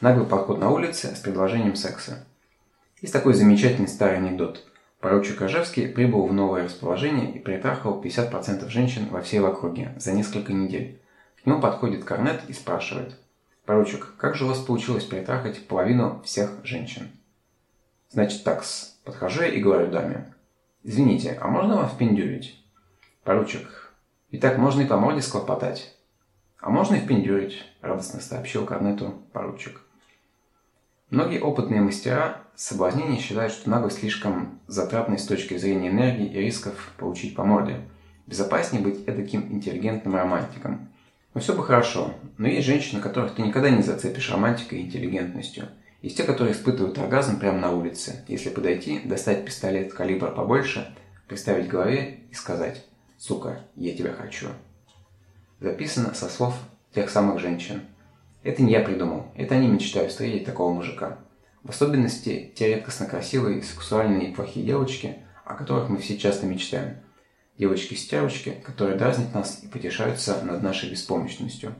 Наглый подход на улице с предложением секса. Есть такой замечательный старый анекдот. Поручик Рожевский прибыл в новое расположение и притрахал 50% женщин во всей округе за несколько недель. К нему подходит Корнет и спрашивает. «Поручик, как же у вас получилось притрахать половину всех женщин?» Значит, такс. Подхожу я и говорю даме. «Извините, а можно вам впендюрить?» «Поручик, и так можно и по морде склопотать». «А можно и впендюрить», – радостно сообщил Корнету поручик. Многие опытные мастера соблазнения считают, что наглость слишком затратной с точки зрения энергии и рисков получить по морде. Безопаснее быть таким интеллигентным романтиком. Но все бы хорошо, но есть женщины, которых ты никогда не зацепишь романтикой и интеллигентностью. Есть те, которые испытывают оргазм прямо на улице, если подойти, достать пистолет калибра побольше, приставить голове и сказать «Сука, я тебя хочу». Записано со слов тех самых женщин – это не я придумал, это они мечтают встретить такого мужика. В особенности те редкостно красивые, сексуальные и плохие девочки, о которых мы все часто мечтаем. Девочки-стервочки, которые дразнят нас и потешаются над нашей беспомощностью.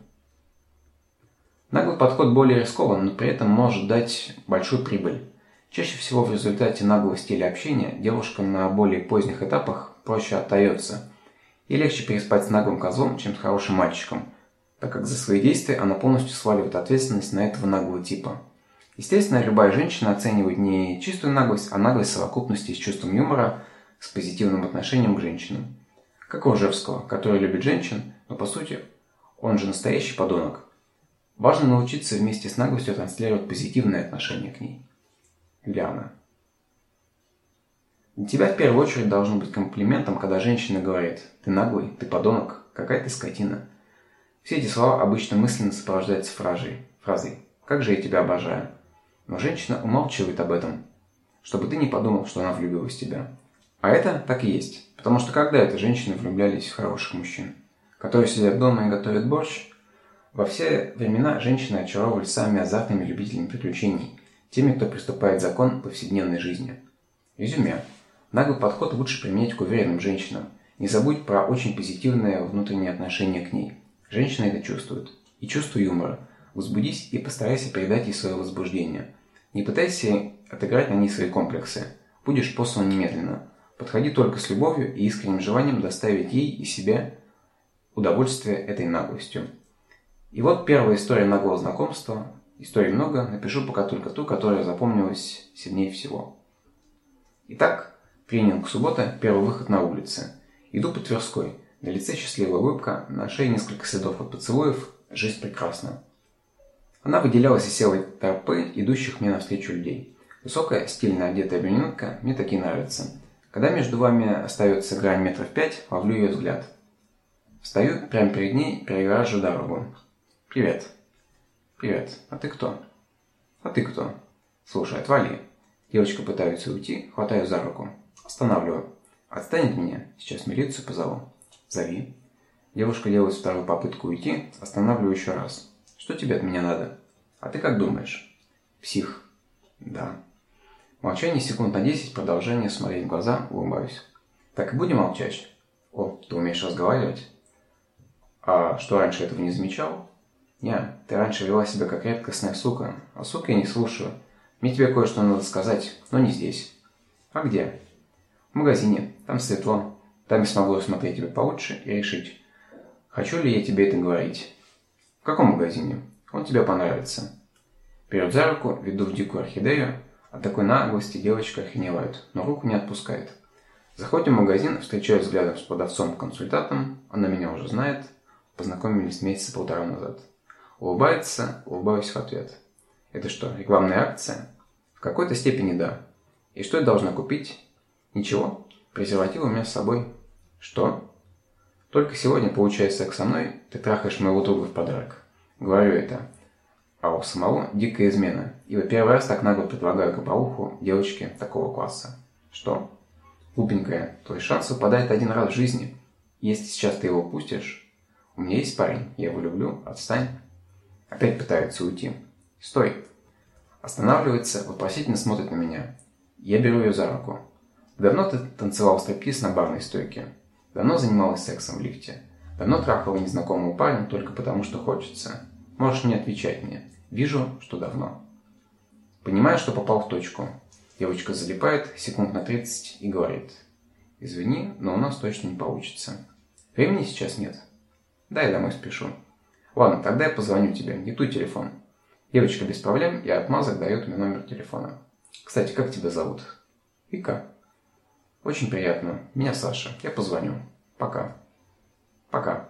Наглый подход более рискован, но при этом может дать большую прибыль. Чаще всего в результате наглого стиля общения девушкам на более поздних этапах проще отдается. И легче переспать с наглым козлом, чем с хорошим мальчиком – так как за свои действия она полностью сваливает ответственность на этого наглого типа. Естественно, любая женщина оценивает не чистую наглость, а наглость совокупности с чувством юмора, с позитивным отношением к женщинам. Как у Ржевского, который любит женщин, но по сути он же настоящий подонок. Важно научиться вместе с наглостью транслировать позитивное отношение к ней. Ляна. Для тебя в первую очередь должно быть комплиментом, когда женщина говорит «ты наглый, ты подонок, какая ты скотина». Все эти слова обычно мысленно сопровождаются фразой, фразой «Как же я тебя обожаю». Но женщина умалчивает об этом, чтобы ты не подумал, что она влюбилась в тебя. А это так и есть. Потому что когда это женщины влюблялись в хороших мужчин, которые сидят дома и готовят борщ, во все времена женщины очаровывали самыми азартными любителями приключений, теми, кто приступает закон повседневной жизни. Резюме. Наглый подход лучше применять к уверенным женщинам. Не забудь про очень позитивное внутреннее отношение к ней – Женщина это чувствует. И чувство юмора. Возбудись и постарайся передать ей свое возбуждение. Не пытайся отыграть на ней свои комплексы. Будешь послан немедленно. Подходи только с любовью и искренним желанием доставить ей и себе удовольствие этой наглостью. И вот первая история наглого знакомства. Историй много, напишу пока только ту, которая запомнилась сильнее всего. Итак, тренинг суббота, первый выход на улице. Иду по Тверской. На лице счастливая улыбка, на шее несколько следов от поцелуев. Жизнь прекрасна. Она выделялась из серой толпы, идущих мне навстречу людей. Высокая, стильно одетая брюнетка, мне такие нравятся. Когда между вами остается грань метров пять, ловлю ее взгляд. Встаю прямо перед ней, перегораживаю дорогу. «Привет». «Привет. А ты кто?» «А ты кто?» «Слушай, отвали». Девочка пытается уйти, хватаю за руку. Останавливаю. «Отстань от меня, сейчас милицию позову». «Зови». Девушка делает вторую попытку уйти, останавливаю еще раз. «Что тебе от меня надо?» «А ты как думаешь?» «Псих». «Да». Молчание секунд на 10, продолжение смотреть в глаза, улыбаюсь. «Так и будем молчать?» «О, ты умеешь разговаривать?» «А что, раньше этого не замечал?» «Не, ты раньше вела себя как редкостная сука, а сука я не слушаю. Мне тебе кое-что надо сказать, но не здесь». «А где?» «В магазине, там светло, там я смогу осмотреть тебя получше и решить, хочу ли я тебе это говорить. В каком магазине? Он тебе понравится. Берет за руку, веду в дикую орхидею. От такой наглости девочка охреневает, но руку не отпускает. Заходим в магазин, встречаюсь взглядом с продавцом-консультантом. Она меня уже знает. Познакомились месяца полтора назад. Улыбается, улыбаюсь в ответ. Это что, рекламная акция? В какой-то степени да. И что я должна купить? Ничего. Презерватив у меня с собой. Что? Только сегодня, получая секс со мной, ты трахаешь моего друга в подарок. Говорю это. А у самого дикая измена. И во первый раз так нагло предлагаю копоуху девочке такого класса. Что? Глупенькая, твой шанс выпадает один раз в жизни. Если сейчас ты его упустишь... У меня есть парень, я его люблю, отстань. Опять пытается уйти. Стой. Останавливается, вопросительно смотрит на меня. Я беру ее за руку. Давно ты танцевал стриптиз на барной стойке? Давно занималась сексом в лифте. Давно трахала незнакомого парня только потому, что хочется. Можешь не отвечать мне. Вижу, что давно. Понимаю, что попал в точку. Девочка залипает секунд на 30 и говорит. Извини, но у нас точно не получится. Времени сейчас нет. Да, я домой спешу. Ладно, тогда я позвоню тебе. Диктуй телефон. Девочка без проблем и отмазок дает мне номер телефона. Кстати, как тебя зовут? Вика. Очень приятно. Меня Саша. Я позвоню. Пока. Пока.